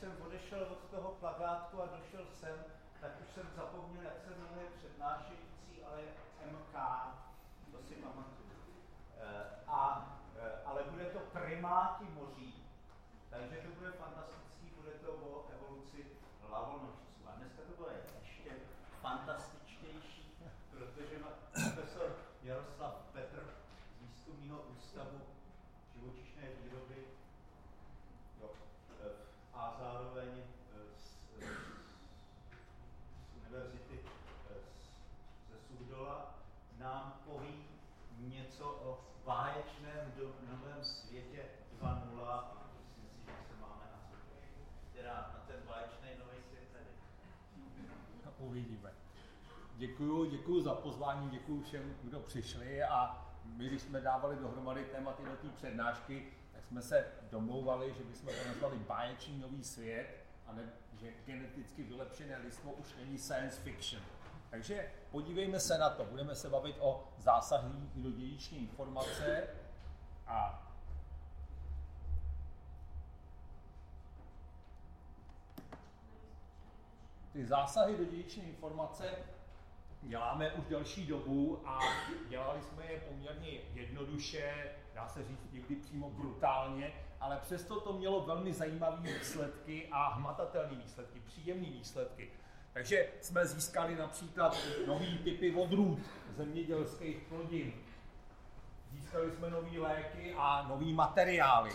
jsem odešel od toho plagátku a došel sem, tak už jsem zapomněl, jak se jmenuje přednášející, ale MK, to si pamatuju. Eh, a, eh, ale bude to primáti moří, takže to bude fantastický, bude to o evoluci lavonožců. A dneska to bude ještě fantastičtější, protože profesor Jaroslav Petr z výzkumního ústavu živočišné výroby jo, eh, a zároveň z, z univerzity ze Suhdola nám poví něco o báječném do, novém světě 2.0 myslím si, že se máme na co teda na ten báječný nový svět tady. Uvidíme. Děkuju, děkuju za pozvání, děkuju všem, kdo přišli a my, když jsme dávali dohromady tématy do té přednášky, tak jsme se domlouvali, že bychom to nazvali báječný nový svět, a ne, že geneticky vylepšené lidstvo už není science fiction. Takže podívejme se na to. Budeme se bavit o zásahích do dědiční informace a ty zásahy do dědiční informace děláme už delší dobu a dělali jsme je poměrně jednoduše, dá se říct někdy přímo brutálně, ale přesto to mělo velmi zajímavé výsledky a hmatatelné výsledky, příjemné výsledky. Takže jsme získali například nový typy odrůd zemědělských plodin. Získali jsme nové léky a nové materiály.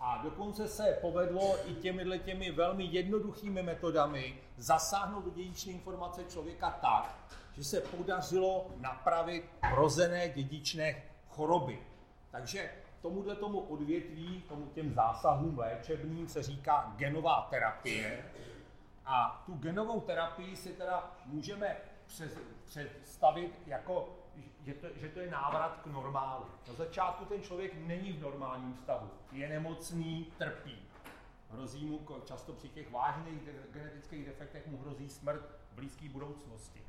A dokonce se povedlo i těmi těmi velmi jednoduchými metodami zasáhnout dědičné informace člověka tak, že se podařilo napravit rozené dědičné choroby. Takže tomuhle tomu odvětví, tomu těm zásahům léčebným se říká genová terapie. A tu genovou terapii si teda můžeme představit jako, že to, že to je návrat k normálu. Na začátku ten člověk není v normálním stavu, je nemocný, trpí. Hrozí mu, často při těch vážných genetických defektech mu hrozí smrt v blízké budoucnosti.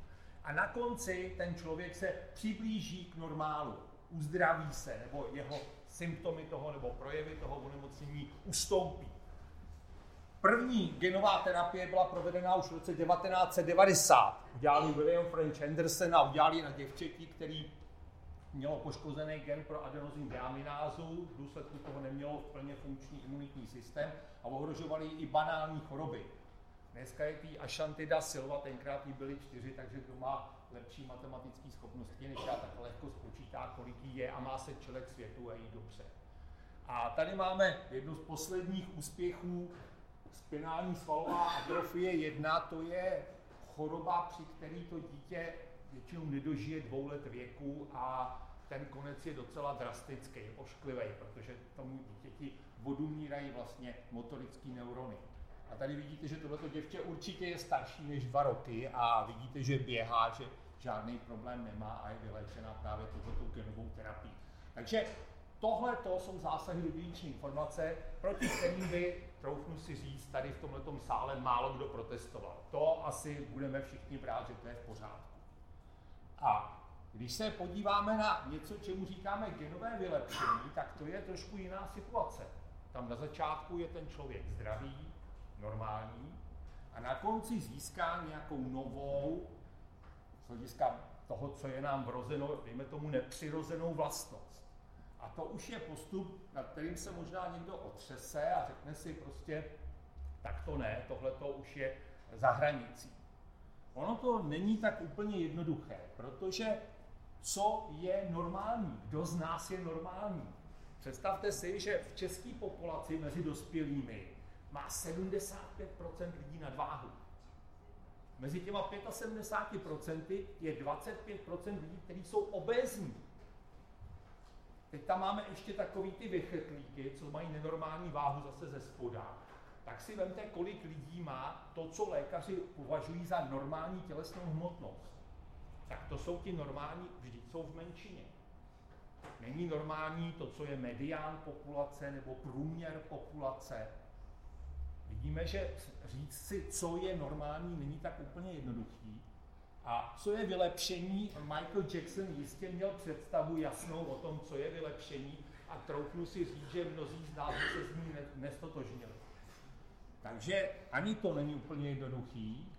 A na konci ten člověk se přiblíží k normálu, uzdraví se, nebo jeho symptomy toho nebo projevy toho onemocnění ustoupí. První genová terapie byla provedena už v roce 1990. Udělali William French Anderson a udělali na děvčeti, který mělo poškozený gen pro adenozin deaminázu, v důsledku toho nemělo plně funkční imunitní systém a ohrožovali i banální choroby. Dneska je tý Ashantida Silva, tenkrát jí byly čtyři, takže to má lepší matematické schopnosti, než já tak lehko spočítá, kolik jí je a má se člověk světu a jí dobře. A tady máme jednu z posledních úspěchů spinální svalová atrofie 1, to je choroba, při které to dítě většinou nedožije dvou let věku a ten konec je docela drastický, ošklivý, protože tomu dítěti odumírají vlastně motorické neurony. A tady vidíte, že tohleto děvče určitě je starší než dva roky a vidíte, že běhá, že žádný problém nemá a je vylečená právě touto genovou terapií. Takže tohle to jsou zásahy do informace, proti kterým by, troufnu si říct, tady v tomto sále málo kdo protestoval. To asi budeme všichni brát, že to je v pořádku. A když se podíváme na něco, čemu říkáme genové vylepšení, tak to je trošku jiná situace. Tam na začátku je ten člověk zdravý, normální, a na konci získá nějakou novou, z hlediska toho, co je nám vrozeno, dejme tomu nepřirozenou vlastnost. A to už je postup, nad kterým se možná někdo otřese a řekne si prostě, tak to ne, tohle to už je za hranicí. Ono to není tak úplně jednoduché, protože co je normální? Kdo z nás je normální? Představte si, že v české populaci mezi dospělými má 75% lidí nadváhu. Mezi těma 75% je 25% lidí, kteří jsou obézní. Teď tam máme ještě takový ty vychrtlíky, co mají nenormální váhu zase ze spoda. Tak si vemte, kolik lidí má to, co lékaři považují za normální tělesnou hmotnost. Tak to jsou ti normální, vždyť jsou v menšině. Není normální to, co je medián populace nebo průměr populace. Vidíme, že říct si, co je normální, není tak úplně jednoduchý. A co je vylepšení? Michael Jackson jistě měl představu jasnou o tom, co je vylepšení a troufnu si říct, že mnozí z nás se s ní nestotožnili. Takže ani to není úplně jednoduchý.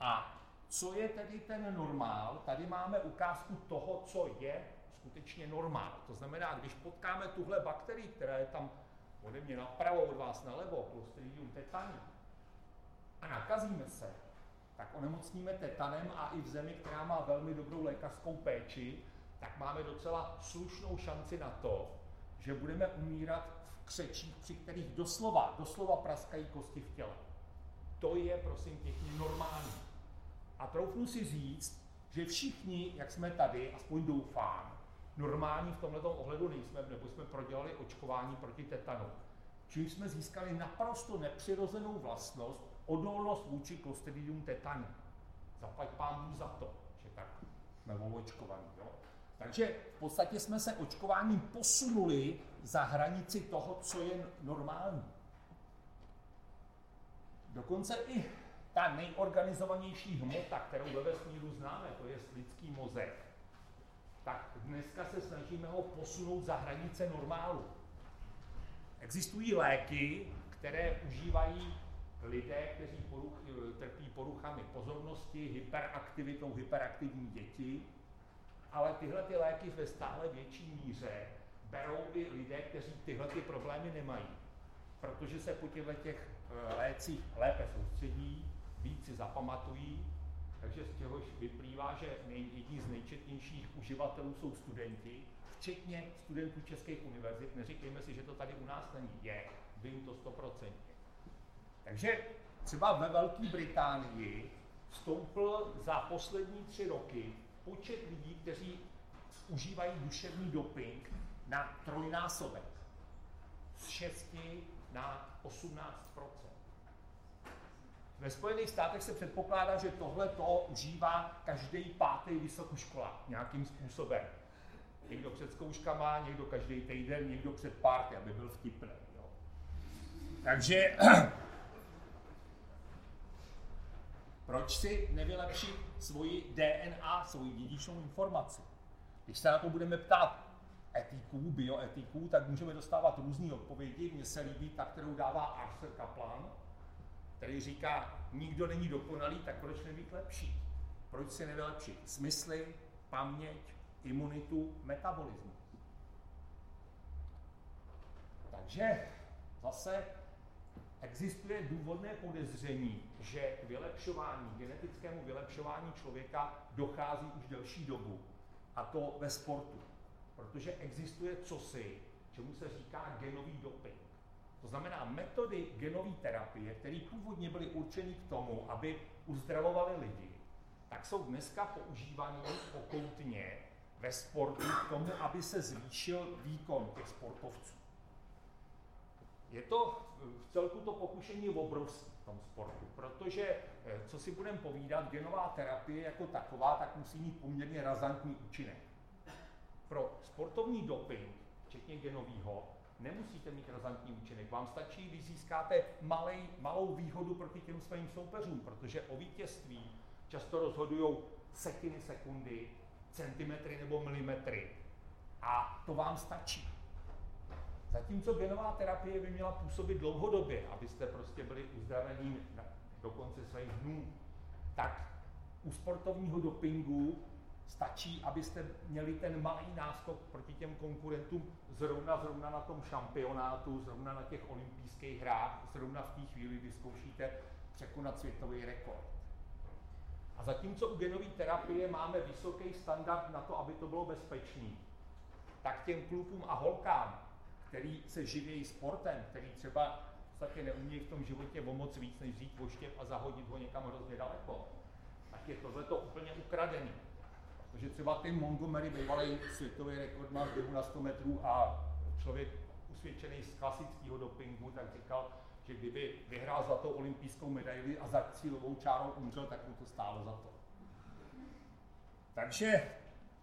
A co je tedy ten normál? Tady máme ukázku toho, co je skutečně normál. To znamená, když potkáme tuhle bakterii, která je tam ode mě napravo, od vás nalevo, Clostridium tetani, a nakazíme se, tak onemocníme tetanem a i v zemi, která má velmi dobrou lékařskou péči, tak máme docela slušnou šanci na to, že budeme umírat v křečích, při kterých doslova, doslova praskají kosti v těle. To je, prosím pěkně, normální. A troufnu si říct, že všichni, jak jsme tady, aspoň doufám, normální v tomto ohledu nejsme, nebo jsme prodělali očkování proti tetanu. Čím jsme získali naprosto nepřirozenou vlastnost, odolnost vůči Clostridium tetani. Zaplať pán za to, že tak jsme očkovaní. Jo? Takže v podstatě jsme se očkováním posunuli za hranici toho, co je normální. Dokonce i ta nejorganizovanější hmota, kterou ve vesmíru známe, to je lidský mozek, tak dneska se snažíme ho posunout za hranice normálu. Existují léky, které užívají lidé, kteří poruch, trpí poruchami pozornosti, hyperaktivitou, hyperaktivní děti, ale tyhle ty léky ve stále větší míře berou i lidé, kteří tyhle ty problémy nemají, protože se po těchto těch eh, lécích lépe soustředí, víc si zapamatují, takže z čehož vyplývá, že jedni z nejčetnějších uživatelů jsou studenti, včetně studentů českých univerzit. Neříkejme si, že to tady u nás není. Je, vím to stoprocentně. Takže třeba ve Velké Británii stoupl za poslední tři roky počet lidí, kteří užívají duševní doping na trojnásobek. Z 6 na 18% Ve Spojených státech se předpokládá, že tohle to užívá každý pátý vysokoškolák nějakým způsobem. Někdo před zkouškama, někdo každý týden, někdo před párty, aby byl vtipný. Jo. Takže proč si nevylepšit svoji DNA, svoji dědičnou informaci? Když se na to budeme ptát etiků, bioetiků, tak můžeme dostávat různé odpovědi. Mně se líbí ta, kterou dává Arthur Kaplan, který říká, nikdo není dokonalý, tak proč nebýt lepší? Proč si nevylepšit smysly, paměť, imunitu, metabolismus? Takže zase existuje důvodné podezření, že k vylepšování, genetickému vylepšování člověka dochází už delší dobu. A to ve sportu. Protože existuje cosi, čemu se říká genový doping. To znamená metody genové terapie, které původně byly určeny k tomu, aby uzdravovaly lidi, tak jsou dneska používané okoutně ve sportu k tomu, aby se zvýšil výkon těch sportovců. Je to, v celku to pokušení obrovské v tom sportu, protože, eh, co si budeme povídat, genová terapie jako taková, tak musí mít poměrně razantní účinek. Pro sportovní doping, včetně genového, nemusíte mít razantní účinek. Vám stačí, když získáte malej, malou výhodu proti těm svým soupeřům, protože o vítězství často rozhodují setiny sekundy, centimetry nebo milimetry. A to vám stačí. Zatímco genová terapie by měla působit dlouhodobě, abyste prostě byli uzdravení do konce svých dnů, tak u sportovního dopingu stačí, abyste měli ten malý náskok proti těm konkurentům zrovna, zrovna na tom šampionátu, zrovna na těch olympijských hrách, zrovna v té chvíli, kdy zkoušíte překonat světový rekord. A zatímco u genové terapie máme vysoký standard na to, aby to bylo bezpečné, tak těm klukům a holkám, který se živějí sportem, který třeba podstatě neumějí v tom životě o moc víc, než vzít poštěp a zahodit ho někam hrozně daleko, tak je tohleto úplně ukradený. Protože třeba Tim Montgomery, bývalý světový rekord má běhu na 100 metrů a člověk usvědčený z klasického dopingu, tak říkal, že kdyby vyhrál zlatou olympijskou medaili a za cílovou čárou umřel, tak mu to stálo za to. Takže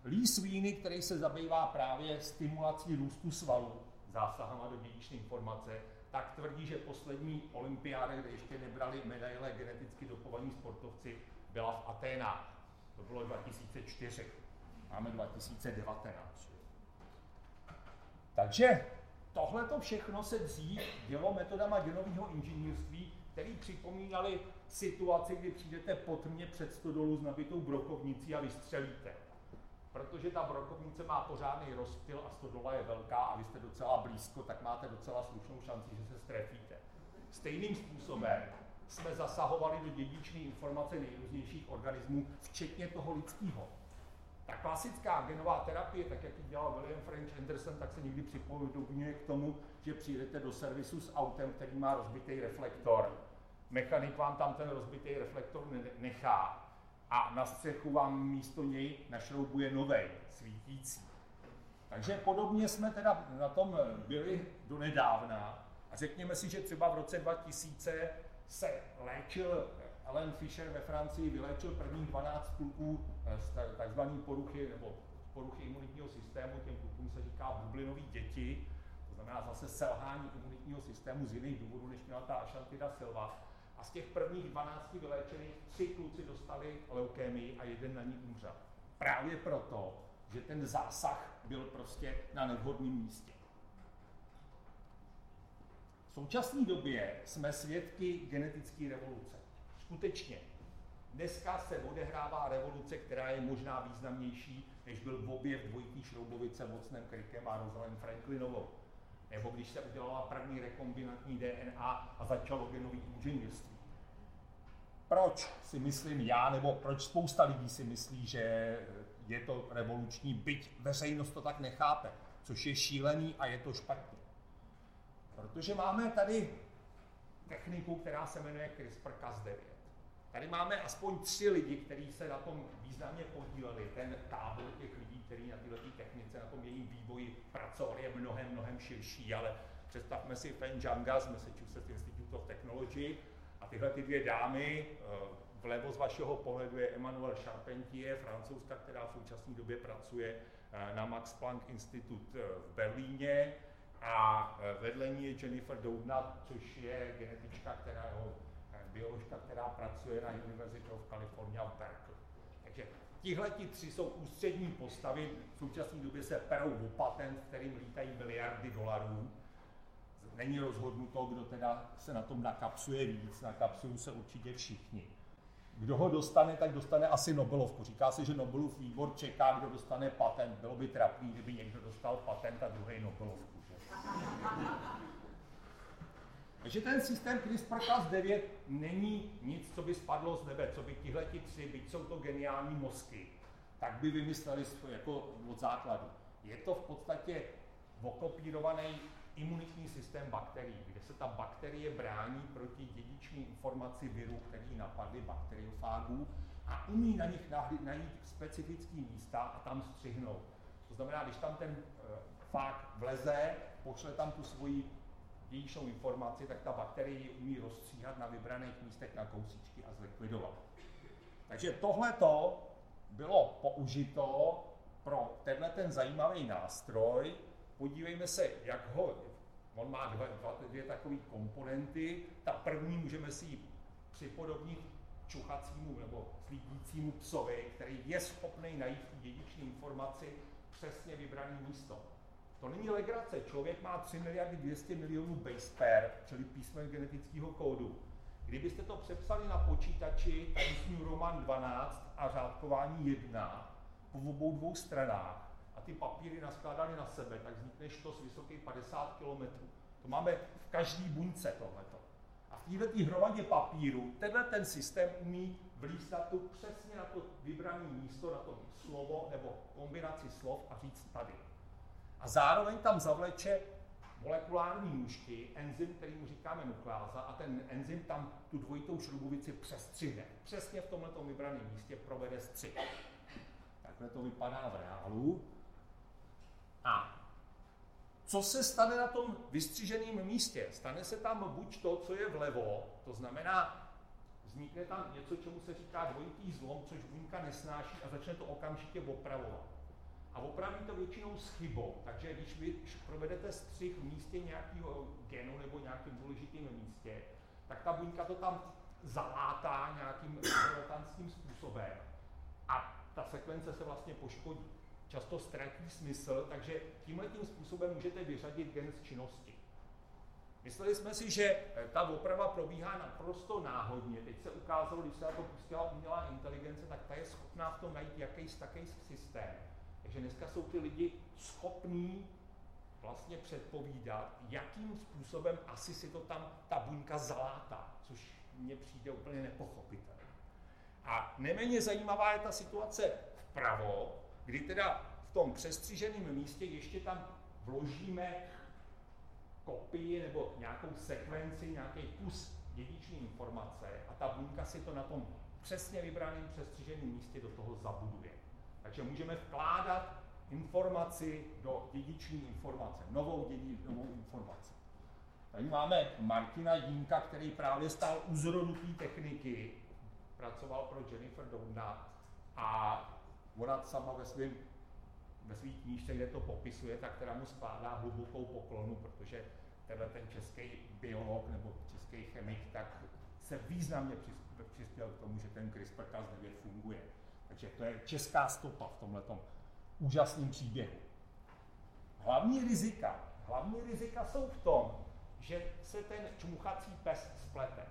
Lee Sweeney, který se zabývá právě stimulací růstu svalů, zásahama do dědičné informace, tak tvrdí, že poslední olympiáda, kde ještě nebrali medaile geneticky dopovaní sportovci, byla v Aténách. To bylo 2004. Máme 2019. Takže tohle to všechno se dřív dělo metodama genového inženýrství které připomínaly situaci, kdy přijdete pod mě před stodolu s nabitou brokovnicí a vystřelíte. Protože ta brokovnice má pořádný rozptyl a stodola je velká a vy jste docela blízko, tak máte docela slušnou šanci, že se strefíte. Stejným způsobem jsme zasahovali do dědičné informace nejrůznějších organismů, včetně toho lidského. Ta klasická genová terapie, tak jak ji dělal William French Anderson, tak se někdy připodobňuje k tomu, že přijdete do servisu s autem, který má rozbitý reflektor. Mechanik vám tam ten rozbitý reflektor nechá a na střechu vám místo něj našroubuje nový, svítící. Takže podobně jsme teda na tom byli do nedávna. A řekněme si, že třeba v roce 2000 se léčil Alan Fisher ve Francii vyléčil prvních 12 kluků z takzvané poruchy nebo poruchy imunitního systému, těm klukům se říká bublinové děti, to znamená zase selhání imunitního systému z jiných důvodů, než měla ta Ashantida Silva. Z těch prvních 12 vyléčených tři kluci dostali leukémii a jeden na ní umřel. Právě proto, že ten zásah byl prostě na nevhodném místě. V současné době jsme svědky genetické revoluce. Skutečně. Dneska se odehrává revoluce, která je možná významnější, než byl v objev dvojitý šroubovice Mocnem Krickem a Rosalind Franklinovou. Nebo když se udělala první rekombinantní DNA a začalo genový inženýrství. Proč si myslím já, nebo proč spousta lidí si myslí, že je to revoluční, byť veřejnost to tak nechápe, což je šílený a je to špatně. Protože máme tady techniku, která se jmenuje CRISPR-Cas9. Tady máme aspoň tři lidi, kteří se na tom významně podíleli. Ten tábor těch lidí, kteří na této technice, na tom jejím vývoji pracovali, je mnohem, mnohem širší, ale představme si Fen Janga z Massachusetts Institute of Technology a tyhle ty dvě dámy, eh, vlevo z vašeho pohledu je Emmanuel Charpentier, francouzska, která v současné době pracuje eh, na Max Planck Institute eh, v Berlíně a vedle ní je Jennifer Doudna, což je genetička, která je bioložka, která pracuje na University of California v Berkeley. Takže tihle ti tři jsou ústřední postavy, v současné době se perou o patent, kterým lítají miliardy dolarů. Není rozhodnuto, kdo teda se na tom nakapsuje víc, nakapsují se určitě všichni. Kdo ho dostane, tak dostane asi Nobelovku. Říká se, že Nobelův výbor čeká, kdo dostane patent. Bylo by trapný, kdyby někdo dostal patent a druhý Nobelovku. Že? Takže ten systém CRISPR-Cas9 není nic, co by spadlo z nebe, co by tihle tři, byť jsou to geniální mozky, tak by vymysleli jako od základu. Je to v podstatě okopírovaný imunitní systém bakterií, kde se ta bakterie brání proti dědičné informaci viru, který napadly bakteriofágů a umí na nich najít specifické místa a tam střihnout. To znamená, když tam ten uh, fák vleze, pošle tam tu svoji dědičnou informaci, tak ta bakterie ji umí rozstříhat na vybraných místech na kousíčky a zlikvidovat. Takže tohle bylo použito pro tenhle ten zajímavý nástroj. Podívejme se, jak ho, on má dva, dva, dvě takové komponenty. Ta první můžeme si ji připodobnit čuchacímu nebo slídícímu psovi, který je schopný najít dědičné informaci přesně vybrané místo. To není legrace. Člověk má 3 miliardy 200 milionů base pair, čili písmen genetického kódu. Kdybyste to přepsali na počítači, tak Roman 12 a řádkování 1 po obou dvou stranách ty papíry naskládali na sebe, tak vznikne štos vysoký 50 km. To máme v každý buňce tohleto. A v této hromadě papíru tenhle ten systém umí vlíst na to přesně na to vybrané místo, na to slovo nebo kombinaci slov a říct tady a zároveň tam zavleče molekulární nůžky, enzym, který mu říkáme nukleáza, a ten enzym tam tu dvojitou šrubovici přestřihne. Přesně v tomto vybraném místě provede střih. Takhle to vypadá v reálu. A co se stane na tom vystřiženém místě? Stane se tam buď to, co je vlevo, to znamená, vznikne tam něco, čemu se říká dvojitý zlom, což buňka nesnáší a začne to okamžitě opravovat a opraví to většinou s chybou. Takže když vy provedete střih v místě nějakého genu nebo nějakým důležitým místě, tak ta buňka to tam zalátá nějakým relevantským způsobem a ta sekvence se vlastně poškodí. Často ztratí smysl, takže tímhle tím způsobem můžete vyřadit gen z činnosti. Mysleli jsme si, že eh, ta oprava probíhá naprosto náhodně. Teď se ukázalo, když se na to pustila umělá inteligence, tak ta je schopná v tom najít jakýsi takový systém. Takže dneska jsou ty lidi schopní vlastně předpovídat, jakým způsobem asi si to tam ta buňka zalátá, což mně přijde úplně nepochopitelné. A neméně zajímavá je ta situace vpravo, kdy teda v tom přestřiženém místě ještě tam vložíme kopii nebo nějakou sekvenci, nějaký kus dědiční informace a ta buňka si to na tom přesně vybraném přestřiženém místě do toho zabuduje. Takže můžeme vkládat informaci do dědiční informace, novou dědí, novou informaci. Tady máme Martina Dínka, který právě stál u zrodu té techniky, pracoval pro Jennifer Doudna a ona sama ve svém ve své knížce, kde to popisuje, tak která mu skládá hlubokou poklonu, protože tenhle ten český biolog nebo český chemik tak se významně přispěl k tomu, že ten CRISPR-Cas9 funguje. Takže to je česká stopa v tomhle úžasném příběhu. Hlavní rizika, hlavní rizika jsou v tom, že se ten čmuchací pes splete.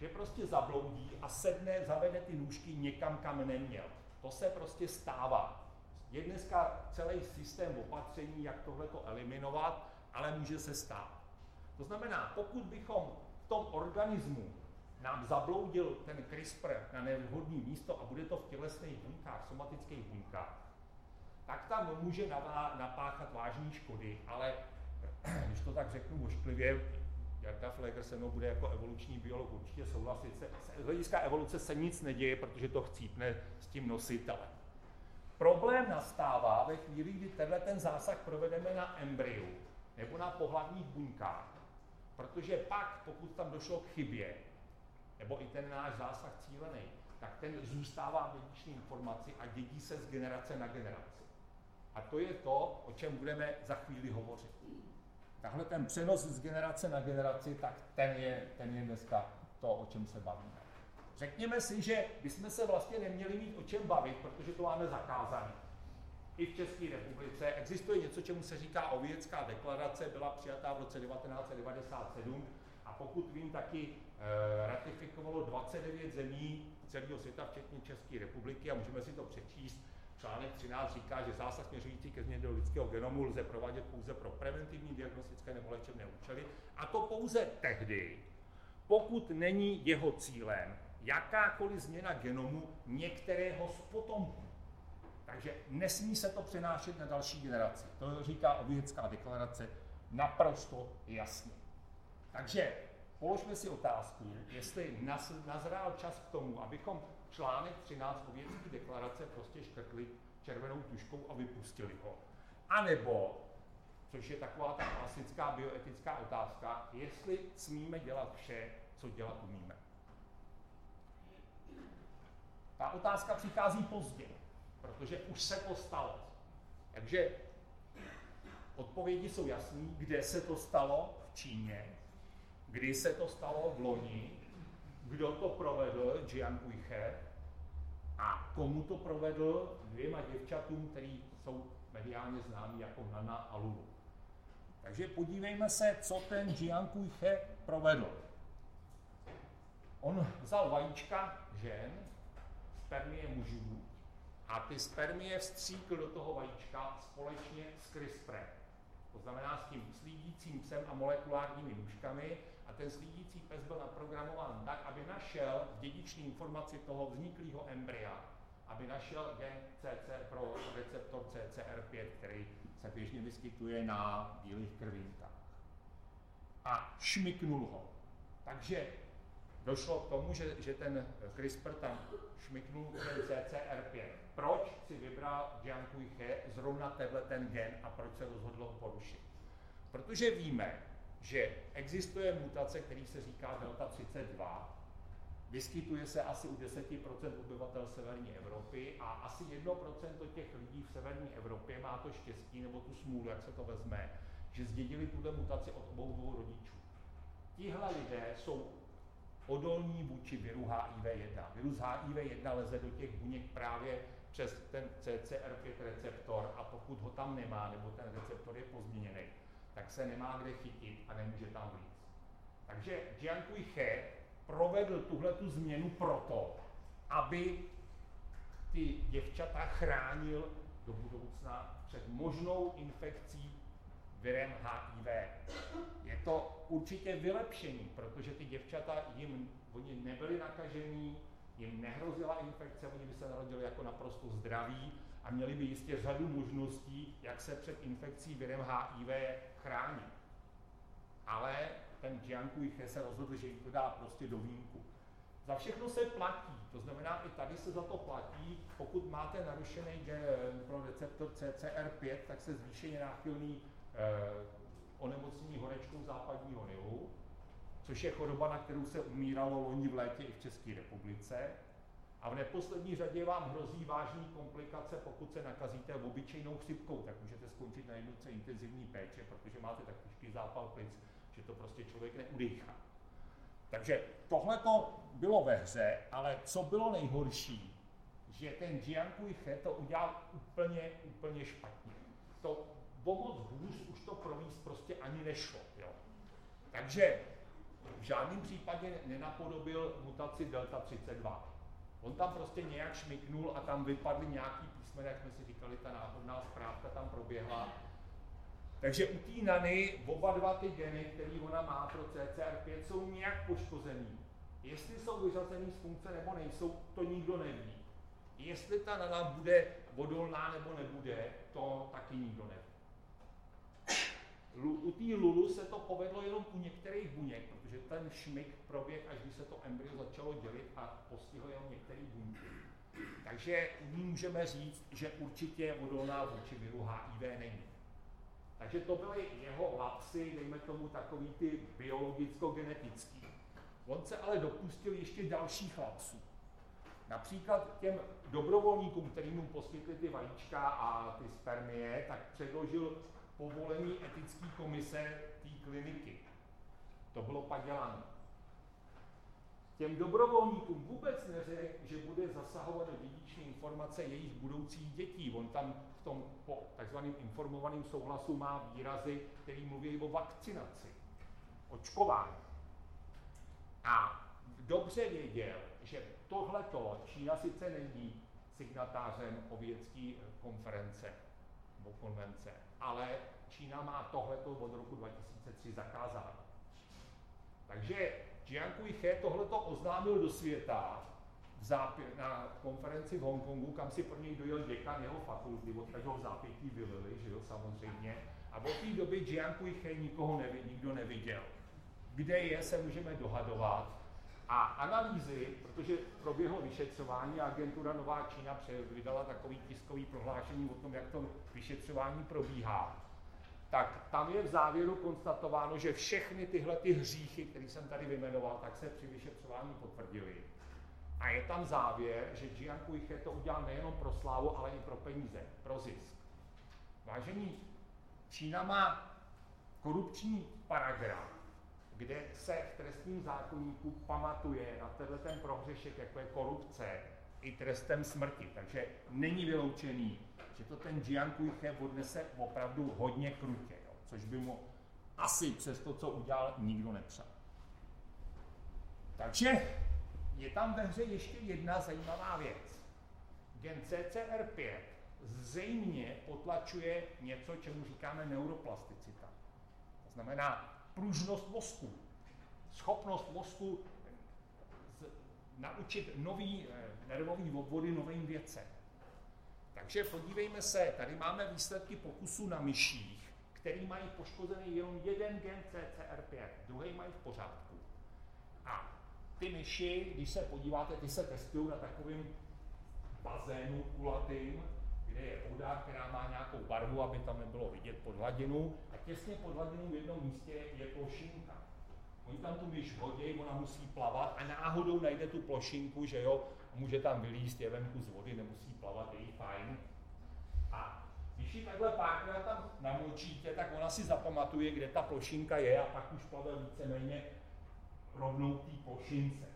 Že prostě zabloudí a sedne, zavede ty nůžky někam, kam neměl. To se prostě stává. Je dneska celý systém opatření, jak tohleto eliminovat, ale může se stát. To znamená, pokud bychom v tom organismu nám zabloudil ten CRISPR na nevhodné místo a bude to v tělesných buňkách, somatických buňkách, tak tam může napáchat vážné škody, ale když to tak řeknu ošklivě, Jarda Fleger se mnou bude jako evoluční biolog určitě souhlasit. Se, z hlediska evoluce se nic neděje, protože to chcípne s tím nositelem. Problém nastává ve chvíli, kdy tenhle ten zásah provedeme na embryu nebo na pohlavních buňkách, protože pak, pokud tam došlo k chybě, nebo i ten náš zásah cílený, tak ten zůstává v dědiční informaci a dědí se z generace na generaci. A to je to, o čem budeme za chvíli hovořit. Tahle ten přenos z generace na generaci, tak ten je, ten je dneska to, o čem se bavíme. Řekněme si, že bychom se vlastně neměli mít o čem bavit, protože to máme zakázané. I v České republice existuje něco, čemu se říká Ověcká deklarace, byla přijatá v roce 1997 a pokud vím, taky e, ratifikovalo 29 zemí celého světa, včetně České republiky a můžeme si to přečíst. Článek 13 říká, že zásah směřující ke změně do lidského genomu lze provádět pouze pro preventivní diagnostické nebo léčebné účely, a to pouze tehdy, pokud není jeho cílem jakákoliv změna genomu některého z potomků. Takže nesmí se to přenášet na další generaci. To říká Ověcká deklarace naprosto jasně. Takže položme si otázku, jestli nazrál čas k tomu, abychom článek 13 Ověcké deklarace prostě škrtli červenou tuškou a vypustili ho. A nebo, což je taková ta klasická bioetická otázka, jestli smíme dělat vše, co dělat umíme. Ta otázka přichází pozdě, protože už se to stalo. Takže odpovědi jsou jasné, kde se to stalo v Číně, kdy se to stalo v loni, kdo to provedl, Jian Uiche, a komu to provedl dvěma děvčatům, který jsou mediálně známí jako Nana a Lulu. Takže podívejme se, co ten Jian Kuiche provedl. On vzal vajíčka žen, spermie mužů a ty spermie vstříkl do toho vajíčka společně s CRISPRem. To znamená s tím slídícím psem a molekulárními nůžkami a ten slídící pes byl naprogramován tak, aby našel v dědiční informaci toho vzniklého embrya, aby našel gen CC pro receptor CCR5, který se běžně vyskytuje na bílých krvinkách. A šmiknul ho. Takže došlo k tomu, že, že ten CRISPR tam šmiknul ten CCR5. Proč si vybral Jiang He zrovna tenhle ten gen a proč se rozhodl ho porušit? Protože víme, že existuje mutace, který se říká delta 32, vyskytuje se asi u 10% obyvatel severní Evropy a asi 1% těch lidí v severní Evropě má to štěstí nebo tu smůlu, jak se to vezme, že zdědili tuto mutaci od obou dvou rodičů. Tihle lidé jsou odolní vůči viru HIV-1. Virus HIV-1 leze do těch buněk právě přes ten CCR5 receptor a pokud ho tam nemá, nebo ten receptor je pozměněný, tak se nemá kde chytit a nemůže tam víc. Takže Jiang Kui provedl tuhle tu změnu proto, aby ty děvčata chránil do budoucna před možnou infekcí virem HIV. Je to určitě vylepšení, protože ty děvčata jim, oni nebyli nakažení, jim nehrozila infekce, oni by se narodili jako naprosto zdraví a měli by jistě řadu možností, jak se před infekcí virem HIV chránit. Ale ten Jiang Kui se rozhodl, že jim to dá prostě do výjimku. Za všechno se platí, to znamená, i tady se za to platí, pokud máte narušený gen pro receptor CCR5, tak se zvýšeně náchylný eh, onemocnění horečkou západního Nilu, což je choroba, na kterou se umíralo loni v létě i v České republice. A v neposlední řadě vám hrozí vážné komplikace, pokud se nakazíte obyčejnou chřipkou, tak můžete skončit na jednotce intenzivní péče, protože máte tak těžký zápal plic, že to prostě člověk neudýchá. Takže tohle to bylo ve hře, ale co bylo nejhorší, že ten Jiang He to udělal úplně, úplně špatně. To o moc hůř už to províst prostě ani nešlo. Jo. Takže v žádném případě nenapodobil mutaci delta 32. On tam prostě nějak šmiknul a tam vypadly nějaký písmeny, jak jsme si říkali, ta náhodná zprávka tam proběhla takže u té nany oba dva ty geny, které ona má pro CCR5, jsou nějak poškozený. Jestli jsou vyřazený z funkce nebo nejsou, to nikdo neví. Jestli ta nana bude odolná nebo nebude, to taky nikdo neví. U té lulu se to povedlo jenom u některých buněk, protože ten šmik proběh, až když se to embryo začalo dělit a postihlo jenom některé buňky. Takže můžeme říct, že určitě odolná vůči viru HIV není. Takže to byly jeho lapsy, dejme tomu takový ty biologicko-genetický. On se ale dopustil ještě dalších lapsů. Například těm dobrovolníkům, kterým mu poskytli ty vajíčka a ty spermie, tak předložil povolení etické komise té kliniky. To bylo padělané. Těm dobrovolníkům vůbec neřekl, že bude zasahovat do dědičné informace jejich budoucích dětí. On tam v tom po takzvaném informovaném souhlasu má výrazy, které mluví o vakcinaci, očkování. A dobře věděl, že tohleto Čína sice není signatářem ovědské konference nebo konvence, ale Čína má tohleto od roku 2003 zakázáno. Takže Jiang Kui-he tohleto oznámil do světa v zápě- na konferenci v Hongkongu, kam si pro něj dojel děkan jeho fakulty, od každého zápětí vylili, že jo, samozřejmě. A od té doby Jiang Kui-he nikoho nevi, nikdo neviděl. Kde je, se můžeme dohadovat. A analýzy, protože proběhlo vyšetřování a agentura Nová Čína vydala takový tiskový prohlášení o tom, jak to vyšetřování probíhá, tak tam je v závěru konstatováno, že všechny tyhle ty hříchy, které jsem tady vyjmenoval, tak se při vyšetřování potvrdily. A je tam závěr, že Jiang Kuiche to udělal nejenom pro slávu, ale i pro peníze, pro zisk. Vážení, Čína má korupční paragraf, kde se v trestním zákonníku pamatuje na tenhle ten prohřešek, jako je korupce, i trestem smrti. Takže není vyloučený, že to ten Jiang Kuiche odnese opravdu hodně krutě, jo, což by mu asi přes to, co udělal, nikdo nepřál. Takže je tam ve hře ještě jedna zajímavá věc. Gen CCR5 zřejmě potlačuje něco, čemu říkáme neuroplasticita. To znamená pružnost mozku, schopnost mozku naučit nový eh, nervový obvody novým věcem. Takže podívejme se, tady máme výsledky pokusů na myších, který mají poškozený jenom jeden gen CCR5, druhý mají v pořádku. A ty myši, když se podíváte, ty se testují na takovém bazénu kulatým, kde je voda, která má nějakou barvu, aby tam nebylo vidět pod hladinu. A těsně pod hladinou v jednom místě je plošinka. Oni tam tu myš hodí, ona musí plavat a náhodou najde tu plošinku, že jo, může tam vylíst, je venku z vody, nemusí plavat, je jí fajn. A když ji takhle párkrát tam namočíte, tak ona si zapamatuje, kde ta plošinka je a pak už plave víceméně rovnou té plošince.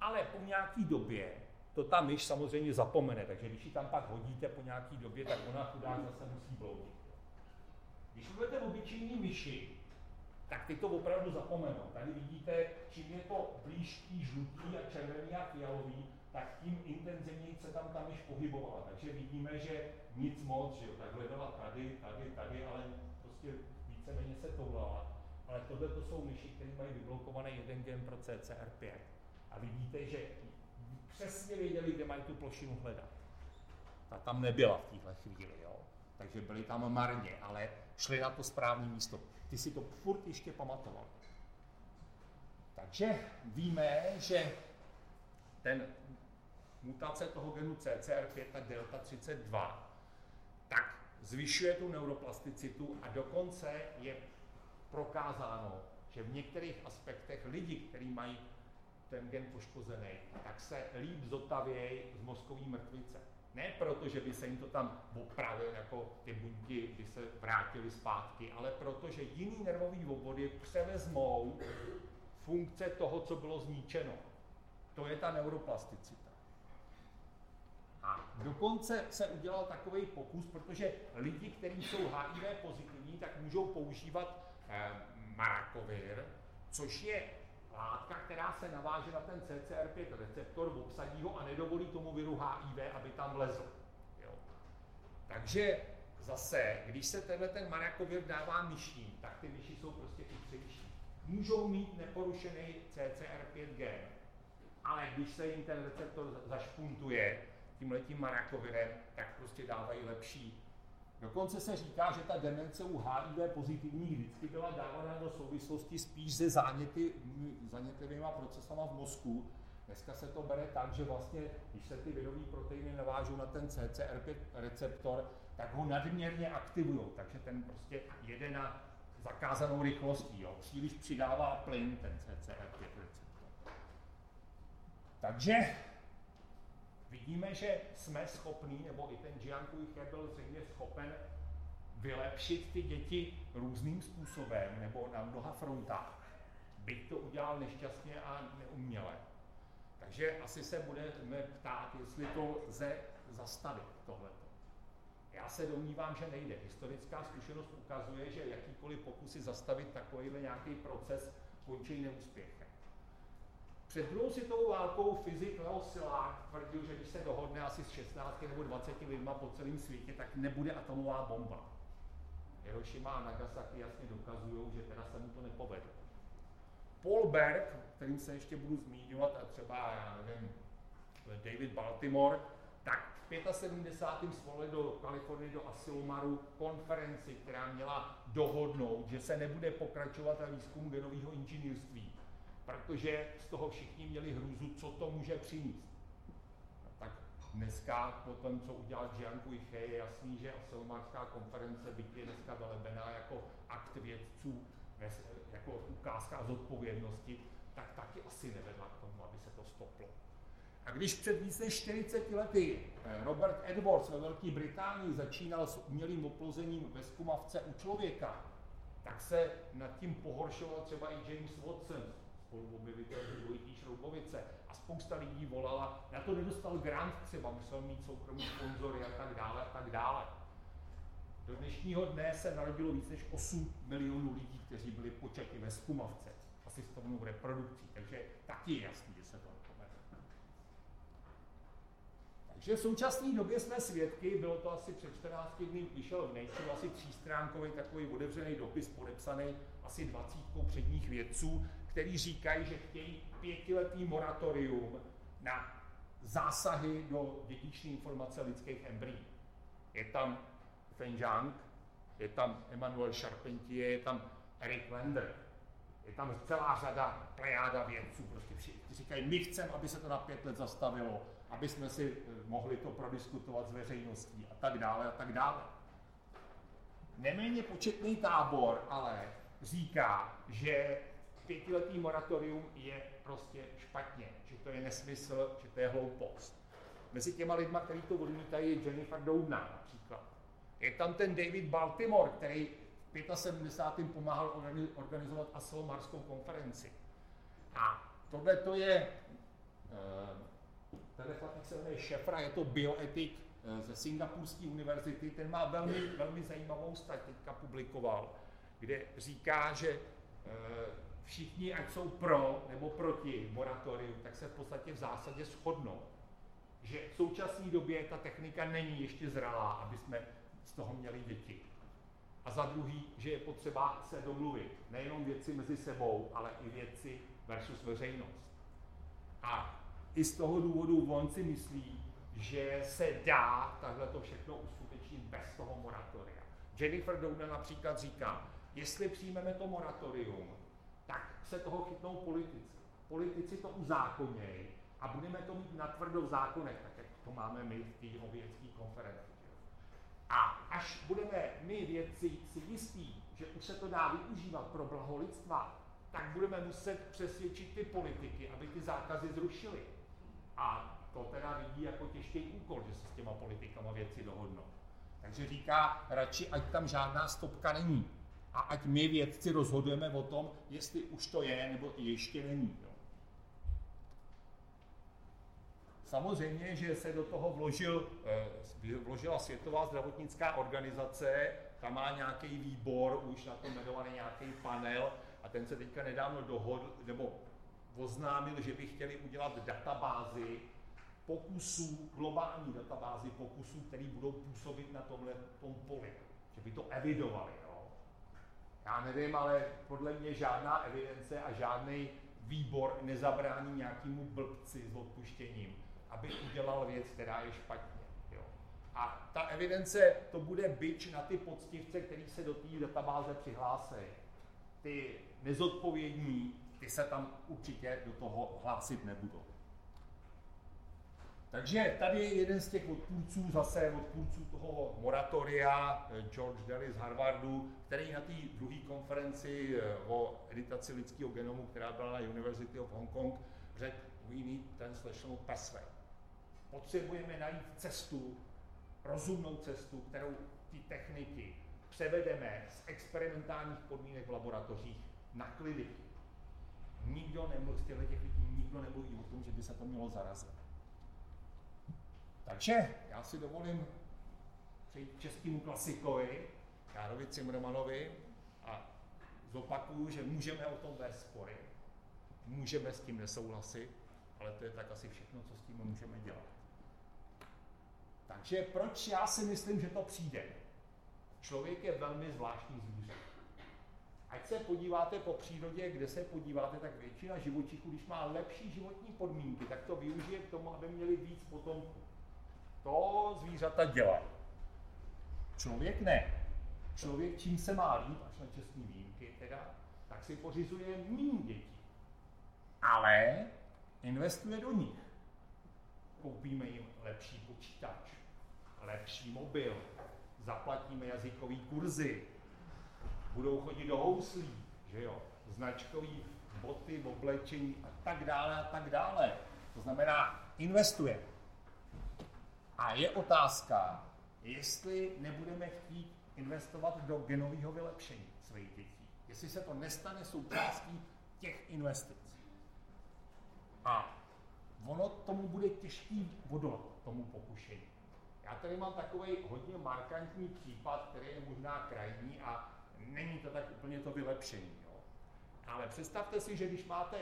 Ale po nějaký době to ta myš samozřejmě zapomene, takže když ji tam pak hodíte po nějaký době, tak ona chudá zase musí bloudit. Když budete obyčejní myši, tak ty to opravdu zapomenou. Tady vidíte, čím je to blížký žlutý a červený a fialový, tak tím intenzivněji se tam tam již pohybovala. Takže vidíme, že nic moc, že jo, takhle byla tady, tady, tady, ale prostě víceméně se toulala. Ale tohle to jsou myši, které mají vyblokovaný jeden gen pro CCR5. A vidíte, že přesně věděli, kde mají tu plošinu hledat. Ta tam nebyla v téhle chvíli, jo. Takže byli tam marně, ale šli na to správné místo. Ty si to furt ještě pamatoval. Takže víme, že ten mutace toho genu CCR5, tak delta 32, tak zvyšuje tu neuroplasticitu a dokonce je prokázáno, že v některých aspektech lidi, kteří mají ten gen poškozený, tak se líp zotavějí z mozkový mrtvice. Ne proto, že by se jim to tam opravil, jako ty buňky by se vrátily zpátky, ale proto, že jiný nervový obvody převezmou funkce toho, co bylo zničeno. To je ta neuroplasticita. A dokonce se udělal takový pokus, protože lidi, kteří jsou HIV pozitivní, tak můžou používat eh, marakovir, což je látka, která se naváže na ten CCR5 receptor, obsadí ho a nedovolí tomu viru HIV, aby tam vlezl. Jo. Takže zase, když se tenhle ten marakovir dává myším, tak ty myši jsou prostě chytřejší. Můžou mít neporušený CCR5 gen, ale když se jim ten receptor zašpuntuje tímhletím marakovirem, tak prostě dávají lepší Dokonce se říká, že ta demence u HIV pozitivních vždycky byla dávána do souvislosti spíš se záněty, zánětlivými procesama v mozku. Dneska se to bere tak, že vlastně, když se ty virové proteiny navážou na ten CCR5 receptor, tak ho nadměrně aktivují, takže ten prostě jede na zakázanou rychlostí, jo. příliš přidává plyn ten CCR5 receptor. Takže vidíme, že jsme schopní, nebo i ten Jiang Kui byl zřejmě schopen vylepšit ty děti různým způsobem nebo na mnoha frontách. Byť to udělal nešťastně a neuměle. Takže asi se budeme ptát, jestli to lze zastavit tohleto. Já se domnívám, že nejde. Historická zkušenost ukazuje, že jakýkoliv pokusy zastavit takovýhle nějaký proces končí neúspěchem. Před druhou světovou válkou fyzik Leo Szilard tvrdil, že když se dohodne asi s 16 nebo 20 lidma po celém světě, tak nebude atomová bomba. Hiroshima a Nagasaki jasně dokazují, že teda se mu to nepovede. Paul Berg, kterým se ještě budu zmiňovat, a třeba, já nevím, David Baltimore, tak v 75. svolili do Kalifornie, do Asilomaru konferenci, která měla dohodnout, že se nebude pokračovat na výzkumu genového inženýrství protože z toho všichni měli hrůzu, co to může přinést. Tak dneska, po tom, co udělal Jiang Kuiche, je jasný, že Oselomarská konference, byť je dneska velebená jako akt vědců, jako ukázka zodpovědnosti, tak taky asi nevedla k tomu, aby se to stoplo. A když před více než 40 lety eh, Robert Edwards ve Velké Británii začínal s umělým oplozením ve skumavce u člověka, tak se nad tím pohoršoval třeba i James Watson, spoluobjevitel dvojitý šroubovice a spousta lidí volala, na to nedostal grant třeba, musel mít soukromý sponzory a tak dále a tak dále. Do dnešního dne se narodilo více než 8 milionů lidí, kteří byli počati ve skumavce asistovanou reprodukcí, takže taky je jasný, že se to nepovede. Takže v současné době jsme svědky, bylo to asi před 14 dny, vyšel v Nature asi třístránkový takový otevřený dopis podepsaný asi 20 předních vědců, který říkají, že chtějí pětiletý moratorium na zásahy do dědičné informace lidských embryí. Je tam Feng Zhang, je tam Emmanuel Charpentier, je tam Eric Lander, je tam celá řada plejáda vědců, prostě všichni říkají, my chceme, aby se to na pět let zastavilo, aby jsme si eh, mohli to prodiskutovat s veřejností a tak dále a tak dále. Neméně početný tábor ale říká, že pětiletý moratorium je prostě špatně, že to je nesmysl, že to je hloupost. Mezi těma lidma, kteří to odmítají, je Jennifer Doudna například. Je tam ten David Baltimore, který v 75. pomáhal organizovat Asilmarskou konferenci. A tohle to je, uh, tenhle chlapík se jmenuje Šefra, je to bioetik uh, ze Singapurské univerzity, ten má velmi, velmi zajímavou stať, teďka publikoval, kde říká, že všichni, ať jsou pro nebo proti moratorium, tak se v podstatě v zásadě shodnou, že v současné době ta technika není ještě zralá, aby jsme z toho měli děti. A za druhý, že je potřeba se domluvit. Nejenom věci mezi sebou, ale i věci versus veřejnost. A i z toho důvodu on si myslí, že se dá takhle to všechno uskutečnit bez toho moratoria. Jennifer Doudna například říká, jestli přijmeme to moratorium, tak se toho chytnou politici. Politici to uzákonějí a budeme to mít na tvrdou zákonech, tak jak to máme my v té vědecké konferenci. A až budeme my vědci si jistí, že už se to dá využívat pro blaho lidstva, tak budeme muset přesvědčit ty politiky, aby ty zákazy zrušili. A to teda vidí jako těžký úkol, že se s těma politikama věci dohodnou. Takže říká, radši ať tam žádná stopka není. A ať my vědci rozhodujeme o tom, jestli už to je, nebo ještě není. Jo. Samozřejmě, že se do toho vložil, eh, vložila Světová zdravotnická organizace, tam má nějaký výbor, už na to jmenovaný nějaký panel, a ten se teďka nedávno dohodl, nebo oznámil, že by chtěli udělat databázy pokusů, globální databázy pokusů, které budou působit na tomhle tom poli. Že by to evidovali. Jo. Já nevím, ale podle mě žádná evidence a žádný výbor nezabrání nějakému blbci s odpuštěním, aby udělal věc, která je špatně. Jo. A ta evidence, to bude byč na ty poctivce, který se do té databáze přihlásí. Ty nezodpovědní, ty se tam určitě do toho hlásit nebudou. Takže tady je jeden z těch odpůrců, zase odpůrců toho moratoria, eh, George Daly z Harvardu, který na té druhé konferenci eh, o editaci lidského genomu, která byla na University of Hong Kong, řekl, we need translational pathway. Potřebujeme najít cestu, rozumnou cestu, kterou ty techniky převedeme z experimentálních podmínek v laboratořích na kliniky. Nikdo nemluví, z těchto těch lidí nikdo nemluví o tom, že by se to mělo zarazit. Takže já si dovolím přejít českému klasikovi, Járovi Cimrmanovi a zopakuju, že můžeme o tom vést spory, můžeme s tím nesouhlasit, ale to je tak asi všechno, co s tím můžeme dělat. Takže proč já si myslím, že to přijde? Člověk je velmi zvláštní zvíře. Ať se podíváte po přírodě, kde se podíváte, tak většina živočichů, když má lepší životní podmínky, tak to využije k tomu, aby měli víc potomků. To zvířata dělají. Člověk ne. Člověk, čím se má líp, až na čestní výjimky teda, tak si pořizuje méně dětí. Ale investuje do nich. Koupíme jim lepší počítač, lepší mobil, zaplatíme jazykový kurzy, budou chodit do houslí, že jo, značkový boty, oblečení a tak dále a tak dále. To znamená, investuje. A je otázka, jestli nebudeme chtít investovat do genového vylepšení svých dětí. Jestli se to nestane součástí těch investic. A ono tomu bude těžký vodolat, tomu pokušení. Já tady mám takový hodně markantní případ, který je možná krajní a není to tak úplně to vylepšení. Jo. Ale představte si, že když máte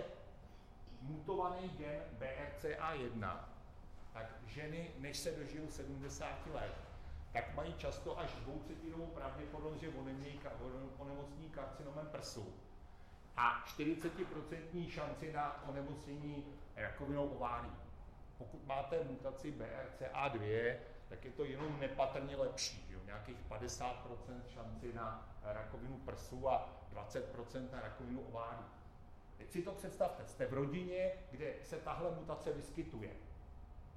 mutovaný gen BRCA1, tak ženy, než se dožijou 70 let, tak mají často až dvoutřetinovou pravděpodobnost, že onemocní karcinomem prsu a 40% šanci na onemocnění rakovinou ováří. Pokud máte mutaci BRCA2, tak je to jenom nepatrně lepší. Jo? Nějakých 50% šanci na rakovinu prsu a 20% na rakovinu ováří. Teď si to představte, jste v rodině, kde se tahle mutace vyskytuje.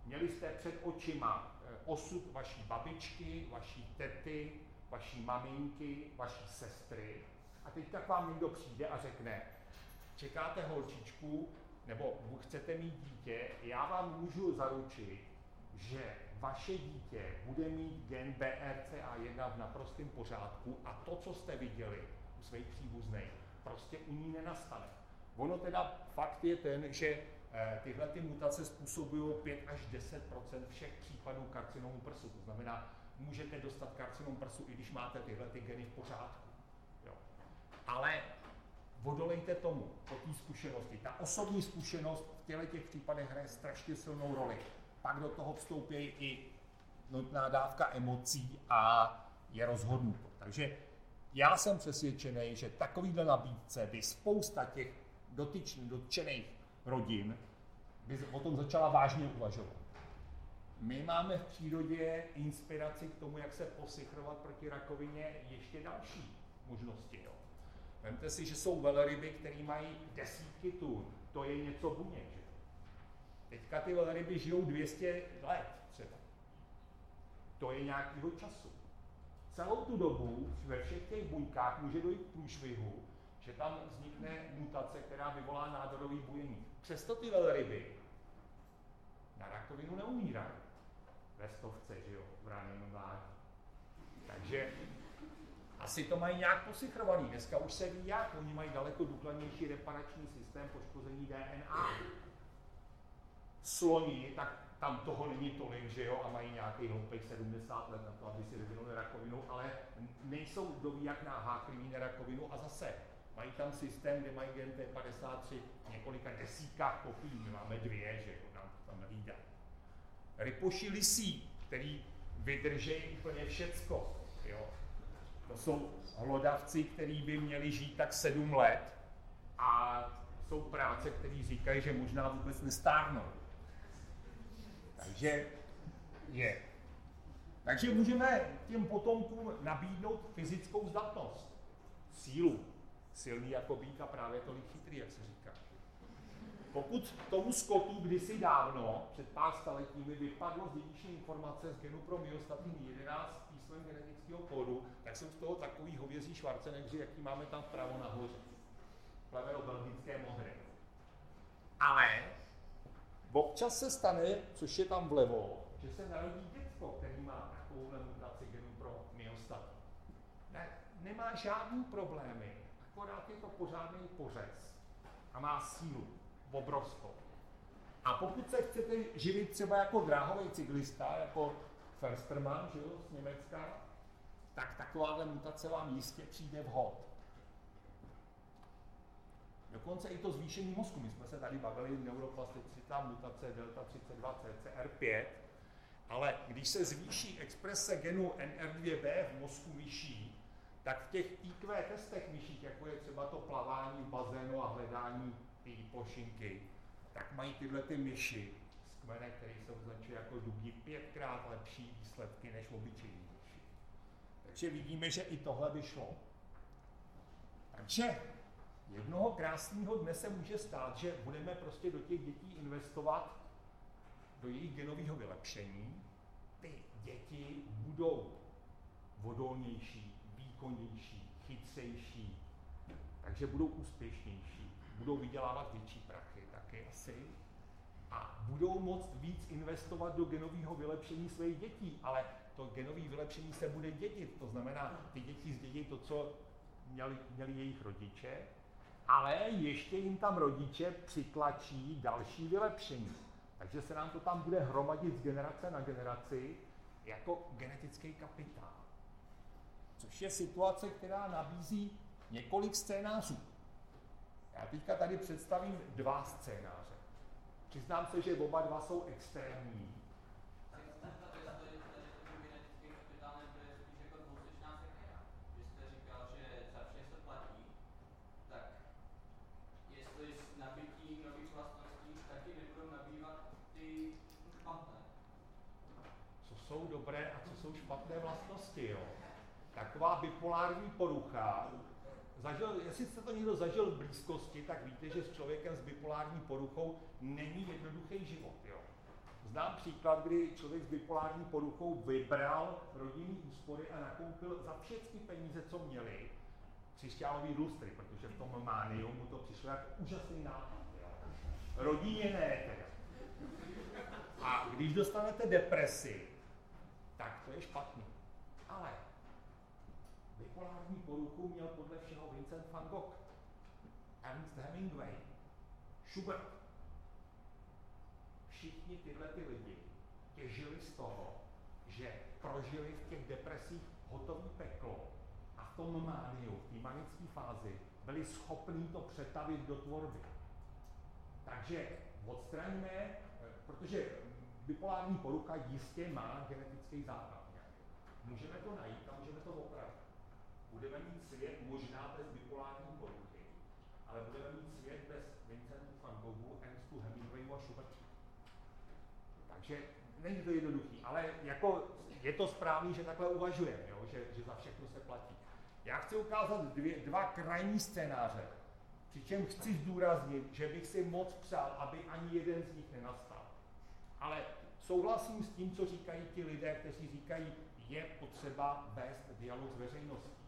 Měli jste před očima eh, osud vaší babičky, vaší tety, vaší maminky, vaší sestry. A teď tak vám někdo přijde a řekne, čekáte holčičku, nebo chcete mít dítě, já vám můžu zaručit, že vaše dítě bude mít gen BRCA1 v naprostém pořádku a to, co jste viděli u svých příbuzných, prostě u ní nenastane. Ono teda fakt je ten, že tyhle ty mutace způsobují 5 až 10% všech případů karcinomu prsu. To znamená, můžete dostat karcinom prsu, i když máte tyhle ty geny v pořádku. Jo. Ale odolejte tomu, po té zkušenosti. Ta osobní zkušenost v těle těch případech hraje strašně silnou roli. Pak do toho vstoupí i nutná dávka emocí a je rozhodnuto. Takže já jsem přesvědčený, že takovýhle nabídce by spousta těch dotyčných, dotčených rodin by o tom začala vážně uvažovat. My máme v přírodě inspiraci k tomu, jak se posichrovat proti rakovině ještě další možnosti. Jo. Vemte si, že jsou velryby, které mají desítky tun. To je něco buněk. Že? Teďka ty velryby žijou 200 let třeba. To je nějakýho času. Celou tu dobu ve všech těch buňkách může dojít k průšvihu, že tam vznikne mutace, která vyvolá nádorový bujení. Přesto ty velryby na rakovinu neumírají. Ve stovce, že jo, v raném mládí. Takže asi to mají nějak posichrovaný. Dneska už se ví jak, oni mají daleko důkladnější reparační systém poškození DNA. Sloni, tak tam toho není tolik, že jo, a mají nějaký hloupých 70 let na to, aby si vyvinuli rakovinu, ale nejsou doví jak na háklivý rakovinu a zase mají tam systém, kde mají gen T53 několika desítkách kopií, my máme dvě, že jo, nám to tam nevídá. Rypoši lisí, který vydrží úplně všecko, jo. To jsou hlodavci, kteří by měli žít tak sedm let a jsou práce, které říkají, že možná vůbec nestárnou. Takže je. Takže můžeme těm potomkům nabídnout fyzickou zdatnost, sílu, silný jako býk a právě tolik chytrý, jak se říká. Pokud tomu skotu kdysi dávno, před pár staletími, vypadlo z dědičné informace z genu pro myostatin 11 písmen genetického kódu, tak jsou z toho takový hovězí švarcenegři, jaký máme tam vpravo nahoře. Plemeno belgické modré. Ale občas se stane, což je tam vlevo, že se narodí děcko, který má takovouhle mutaci genu pro myostatin. Ne, nemá žádný problémy, akorát je to pořádný pořez a má sílu obrovskou. A pokud se chcete živit třeba jako dráhový cyklista, jako Förstermann, že jo, z Německa, tak takováhle mutace vám jistě přijde vhod. Dokonce i to zvýšení mozku. My jsme se tady bavili neuroplasticita, mutace delta 32, CCR5, ale když se zvýší exprese genu NR2B v mozku myší, tak v těch IQ testech myších, jako je třeba to plavání v bazénu a hledání plošinky, tak mají tyhle ty myši z kmene, který se označuje jako dubí, pětkrát lepší výsledky než obyčejní myši. Takže vidíme, že i tohle by šlo. Takže jednoho krásného dne se může stát, že budeme prostě do těch dětí investovat do jejich genového vylepšení. Ty děti budou odolnější, výkonnější, chytřejší, takže budou úspěšnější, budou vydělávat větší prachy taky asi a budou moct víc investovat do genového vylepšení svých dětí, ale to genové vylepšení se bude dědit, to znamená, ty děti zdědí to, co měli, měli jejich rodiče, ale ještě jim tam rodiče přitlačí další vylepšení. Takže se nám to tam bude hromadit z generace na generaci jako genetický kapitál. Což je situace, která nabízí několik scénářů. Já teďka tady představím dva scénáře. Přiznám se, že oba dva jsou extrémní, jsou dobré a co jsou špatné vlastnosti. Jo. Taková bipolární porucha, zažil, jestli jste to někdo zažil v blízkosti, tak víte, že s člověkem s bipolární poruchou není jednoduchý život. Jo. Znám příklad, kdy člověk s bipolární poruchou vybral rodinný úspory a nakoupil za všechny peníze, co měli, křišťálový lustry, protože v tom mániu mu to přišlo jako úžasný nápad. Rodině ne teda. A když dostanete depresi, tak to je špatný. Ale bipolární poruchu měl podle všeho Vincent van Gogh, Ernst Hemingway, Schubert. Všichni tyhle ty lidi těžili z toho, že prožili v těch depresích hotový peklo a v tom mániu, v té manické fázi, byli schopni to přetavit do tvorby. Takže odstraňme, eh, protože bipolární porucha jistě má genetický základ. Můžeme to najít a můžeme to opravit. Budeme mít svět možná bez bipolární poruchy, ale budeme mít svět bez Vincentu van Goghu, Ernstu Hemingwayu a Schubertu. Takže není to jednoduchý, ale jako je to správný, že takhle uvažujeme? Že, že za všechno se platí. Já chci ukázat dvě, dva krajní scénáře, přičem chci zdůraznit, že bych si moc přál, aby ani jeden z nich nenastal. Ale souhlasím s tím, co říkají ti lidé, kteří říkají, je potřeba vést dialog s veřejností.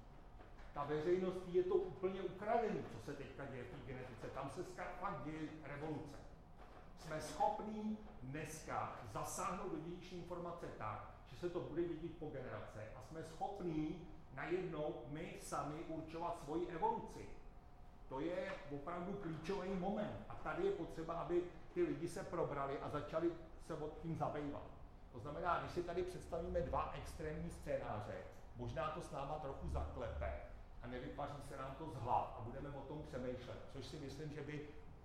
Ta veřejnost je to úplně ukradený, co se teďka děje v té genetice. Tam se fakt děje revoluce. Jsme schopní dneska zasáhnout do dědičné informace tak, že se to bude dědit po generace a jsme schopní najednou my sami určovat svoji evoluci. To je opravdu klíčový moment. A tady je potřeba, aby ty lidi se probrali a začali se od tím zabývat. To znamená, když si tady představíme dva extrémní scénáře, možná to s náma trochu zaklepe a nevypaří se nám to z hlav a budeme o tom přemýšlet, což si myslím, že by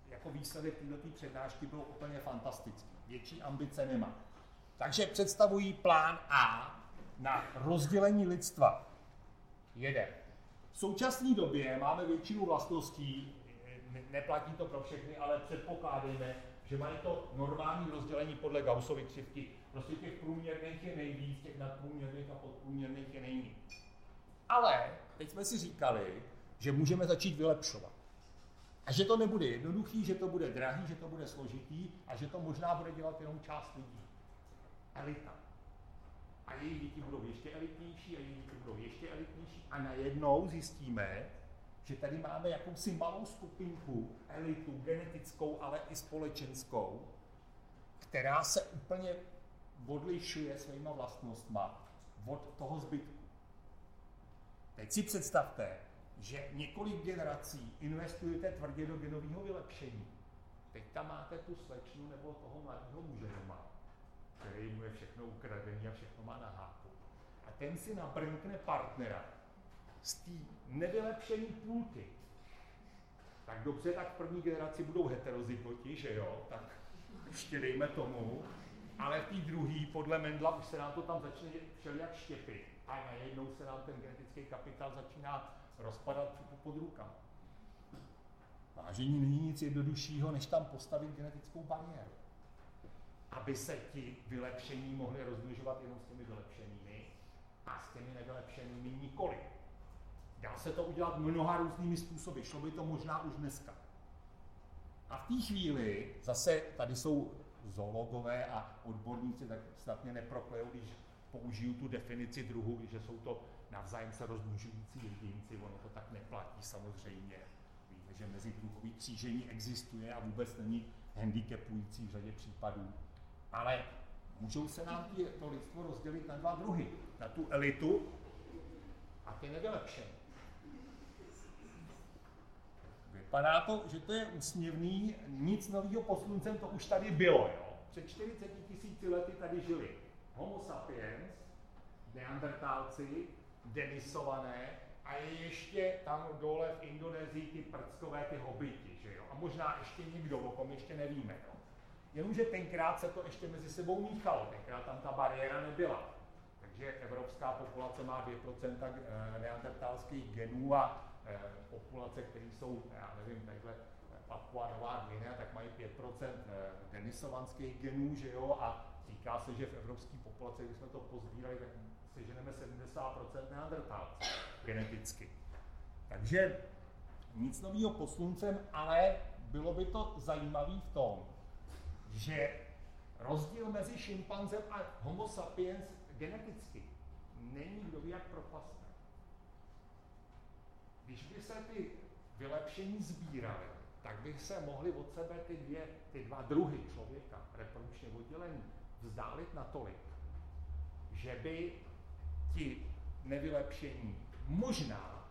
jako výsledek této přednášky bylo úplně fantastický. Větší ambice nemá. Takže představují plán A na rozdělení lidstva. Jeden. V současné době máme většinu vlastností, neplatí to pro všechny, ale předpokládejme, že mají to normální rozdělení podle Gaussovy křivky. Prostě těch průměrných je nejvíc, těch nadprůměrných a podprůměrných je nejméně. Ale teď jsme si říkali, že můžeme začít vylepšovat. A že to nebude jednoduchý, že to bude drahý, že to bude složitý a že to možná bude dělat jenom část lidí. Elita. A její děti budou ještě elitnější a její děti budou ještě elitnější a najednou zjistíme, že tady máme jakousi malou skupinku, elitu genetickou, ale i společenskou, která se úplně odlišuje svýma vlastnostma od toho zbytku. Teď si představte, že několik generací investujete tvrdě do genového vylepšení. Teď tam máte tu slečnu nebo toho mladého muže doma, který mu je všechno ukradený a všechno má na háku. A ten si nabrnkne partnera z té nevylepšené půlky. Tak dobře, tak v první generaci budou heterozygoti, že jo, tak ještě dejme tomu, ale v té druhé, podle Mendla, už se nám to tam začne všelijak štěpit a najednou se nám ten genetický kapitál začíná rozpadat pod rukama. Vážení není nic jednoduššího, než tam postavit genetickou bariéru. Aby se ti vylepšení mohli rozmnožovat jenom s těmi vylepšenými a s těmi nevylepšenými nikoli. Dá se to udělat mnoha různými způsoby, šlo by to možná už dneska. A v té chvíli, zase tady jsou zoologové a odborníci, tak snad mě neproklejou, když použiju tu definici druhu, že jsou to navzájem se rozmnožující jedinci, ono to tak neplatí samozřejmě. Víme, že mezi druhový křížení existuje a vůbec není handicapující v řadě případů. Ale můžou se nám to lidstvo rozdělit na dva druhy. Na tu elitu a ty nevylepšené. Vypadá to, že to je úsměvný, nic nového pod sluncem, to už tady bylo. Jo? Před 40 tisíci lety tady žili Homo sapiens, neandertálci, denisované a je ještě tam dole v Indonésii ty prckové, ty hobiti, že jo? A možná ještě někdo, o kom ještě nevíme, jo? Jenomže tenkrát se to ještě mezi sebou míchalo, tenkrát tam ta bariéra nebyla. Takže evropská populace má 2% eh, neandertalských genů a eh, populace, které jsou, já nevím, takhle Papua Nová Guinea, tak mají 5% eh, denisovanských genů, že jo, a říká se, že v evropské populaci, když jsme to pozbírali, tak seženeme 70% neandertálců geneticky. Takže nic nového pod sluncem, ale bylo by to zajímavé v tom, že rozdíl mezi šimpanzem a homo sapiens geneticky není kdo ví jak propastný. Když by se ty vylepšení sbíraly, tak by se mohly od sebe ty, dvě, ty dva druhy člověka, reprodukčně oddělení, vzdálit natolik, že by ti nevylepšení možná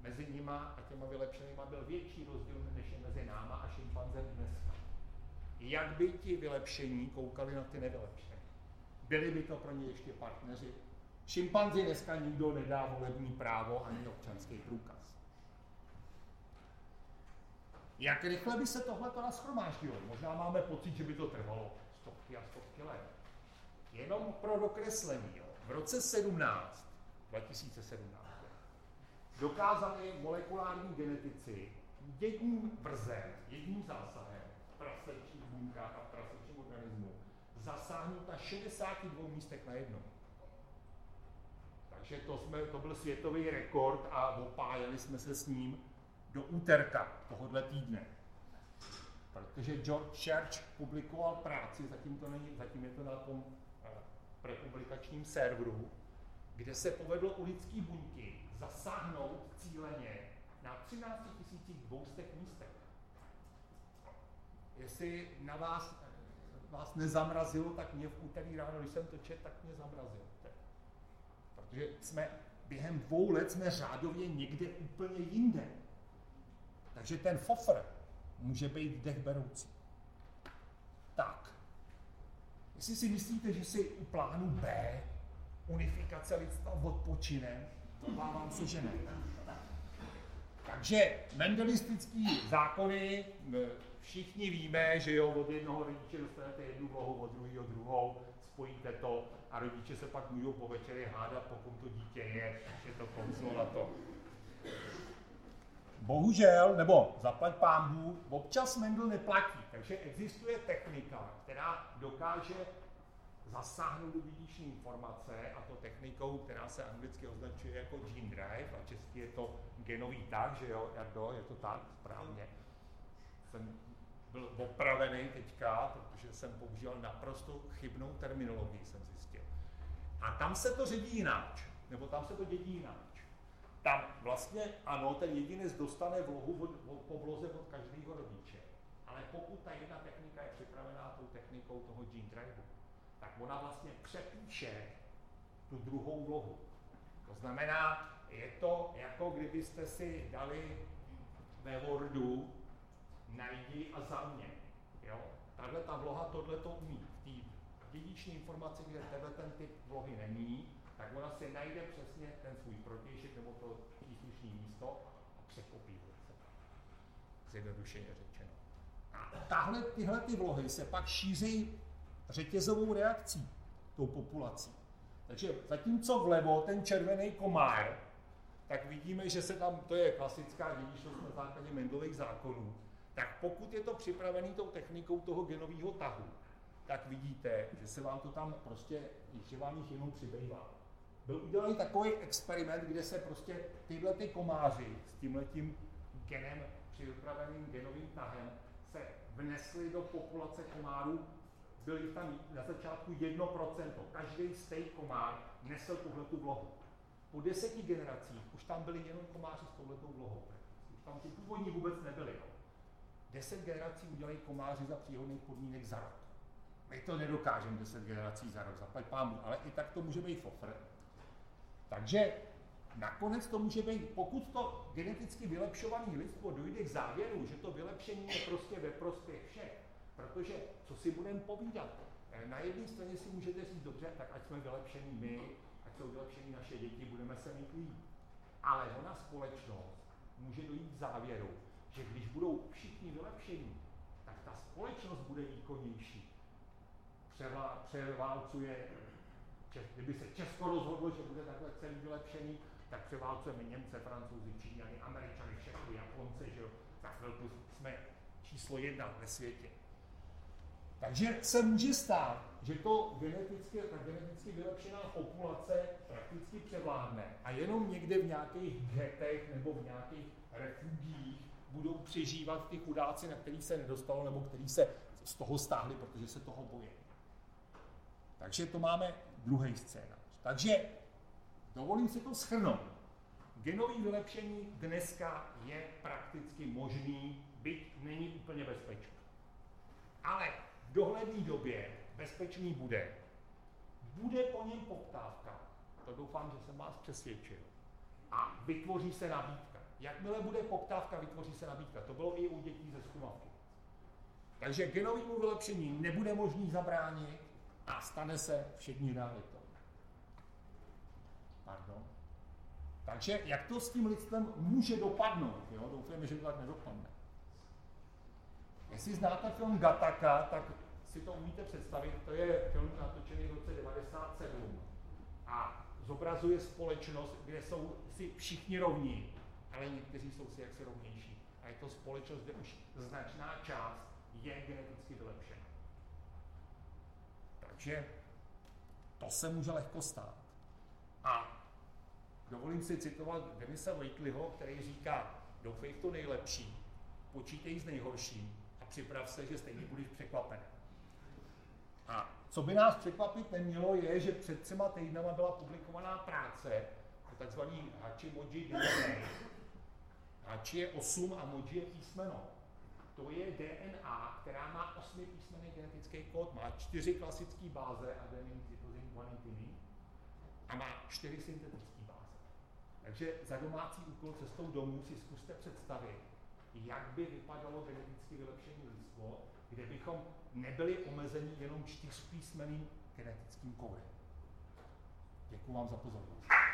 mezi nima a těma vylepšenýma byl větší rozdíl, než je mezi náma a šimpanzem dneska. Jak by ti vylepšení koukali na ty nevylepšení? Byli by to pro ně ještě partneři? Šimpanzi dneska nikdo nedá volební právo ani občanský průkaz. Jak rychle by se tohle to nashromáždilo? Možná máme pocit, že by to trvalo stovky a stovky let. Jenom pro dokreslení. Jo. V roce 17, 2017, dokázali molekulární genetici jedním vrzem, jedním zásahem v prasečních buňkách a v prasečním organismu zasáhnout na 62 místech na jednom. Takže to, jsme, to byl světový rekord a opájeli jsme se s ním do úterka tohohle týdne. Protože George Church publikoval práci, zatím, to není, zatím je to na tom eh, prepublikačním serveru, kde se povedlo u lidské buňky zasáhnout cíleně na 13 200 místech. Jestli na vás, vás nezamrazilo, tak mě v úterý ráno, když jsem to čet, tak mě zamrazilo. Protože jsme během dvou let jsme řádově někde úplně jinde. Takže ten fofr může být dechberoucí. Tak. Jestli si myslíte, že si u plánu B unifikace lidstva odpočine, obávám se, že ne. Takže mendelistický zákony, všichni víme, že jo, od jednoho rodiče dostanete jednu vlohu, od druhého druhou, spojíte to a rodiče se pak můžou po večeri hádat, pokud to dítě je, je to konclo na to. Bohužel, nebo zaplať pámbu, občas Mendel neplatí, takže existuje technika, která dokáže zasáhnout do dědičné informace, a to technikou, která se anglicky označuje jako gene drive, a česky je to genový tah, že jo, Jardo, je to tak správně. Jsem byl opravený teďka, protože jsem používal naprosto chybnou terminologii, jsem zjistil. A tam se to ředí jinak, nebo tam se to dědí jinak. Tam vlastně, ano, ten jedinec dostane vlohu po vloze od každého rodiče. Ale pokud ta jedna technika je připravená tou technikou toho gene drive, tak ona vlastně přepíše tu druhou vlohu. To znamená, je to jako kdybyste si dali ve Wordu najdi a za mě. Jo? Tahle ta vloha tohle to umí. V té dědičné informaci, kde tenhle ten typ vlohy není, tak ona si najde přesně ten svůj protějšek nebo to příslušné místo a překopíruje se. Zjednodušeně řečeno. A tahle, tyhle ty vlohy se pak šíří řetězovou reakcí tou populací. Takže zatímco vlevo ten červený komár, tak vidíme, že se tam, to je klasická dědičnost na základě Mendelových zákonů, tak pokud je to připravený tou technikou toho genového tahu, tak vidíte, že se vám to tam prostě, že vám jich jenom přibývá. Byl udělaný takový experiment, kde se prostě tyhle ty komáři s tímhletím genem, připraveným genovým tahem, se vnesli do populace komárů byl jich tam na začátku 1%. Každý z těch komár nesl tuhle tu vlohu. Po deseti generacích už tam byli jenom komáři s touhletou vlohou. Už tam ty původní vůbec nebyli. Jo. Deset generací udělají komáři za příhodných podmínek za rok. My to nedokážeme deset generací za rok, zaplať pámu, ale i tak to může být fofr. Takže nakonec to může být, pokud to geneticky vylepšované lidstvo dojde k závěru, že to vylepšení je prostě ve prospěch všech, Protože, co si budeme povídat, eh, na jedné straně si můžete říct, dobře, tak ať jsme vylepšení my, ať jsou vylepšení naše děti, budeme se mít líp. Ale ona společnost může dojít k závěru, že když budou všichni vylepšení, tak ta společnost bude výkonnější. Převá, převálcuje, kdyby se Česko rozhodlo, že bude takhle celý vylepšený, tak převálcujeme Němce, Francouzi, Číňany, Američany, všechny, Japonce, že jo, za chvilku jsme číslo jedna ve světě. Takže se může stát, že to geneticky, ta geneticky vylepšená populace prakticky převládne a jenom někde v nějakých getech nebo v nějakých refugích budou přežívat ty chudáci, na který se nedostalo nebo který se z toho stáhli, protože se toho bojí. Takže to máme druhý scénář. Takže dovolím si to schrnout. Genový vylepšení dneska je prakticky možný, byť není úplně bezpečný. Ale dohledné době bezpečný bude. Bude po něm poptávka. To doufám, že jsem vás přesvědčil. A vytvoří se nabídka. Jakmile bude poptávka, vytvoří se nabídka. To bylo i u dětí ze zkumavky. Takže genovému vylepšení nebude možný zabránit a stane se všední realitou. Pardon. Takže jak to s tím lidstvem může dopadnout? Jo? Doufujeme, že to tak nedopadne. Jestli znáte film Gataka, tak si to umíte představit, to je film natočený v roce 97 a zobrazuje společnost, kde jsou si všichni rovní, ale někteří jsou si jaksi rovnější. A je to společnost, kde už značná část je geneticky vylepšena. Takže to se může lehko stát. A dovolím si citovat Denisa Waitleyho, který říká, doufej v to nejlepší, počítej s nejhorším a připrav se, že stejně budeš překvapen. A co by nás překvapit nemělo, je, že před třema týdnama byla publikovaná práce o takzvaný Hachimoji DNA. Hachi je 8 a Moji je písmeno. To je DNA, která má písmený genetický kód, má čtyři klasické báze, adenin, cytozin, guanidiny, a má čtyři syntetické báze. Takže za domácí úkol cestou domů si zkuste představit, jak by vypadalo geneticky vylepšení lidstvo, kde bychom nebyli omezeni jenom čtyřpísmeným genetickým kódem. Děkuji vám za pozornost.